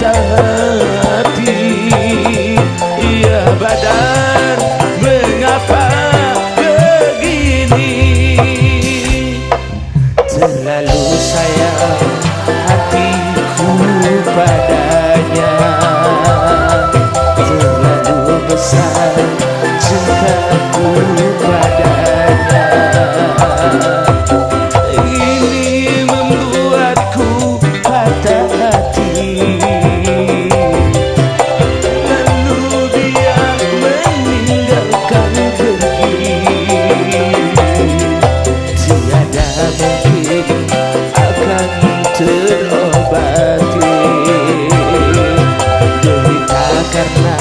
hati. Iya badan mengapa begini? Terlalu sayang hatiku padanya. batin. Derita karena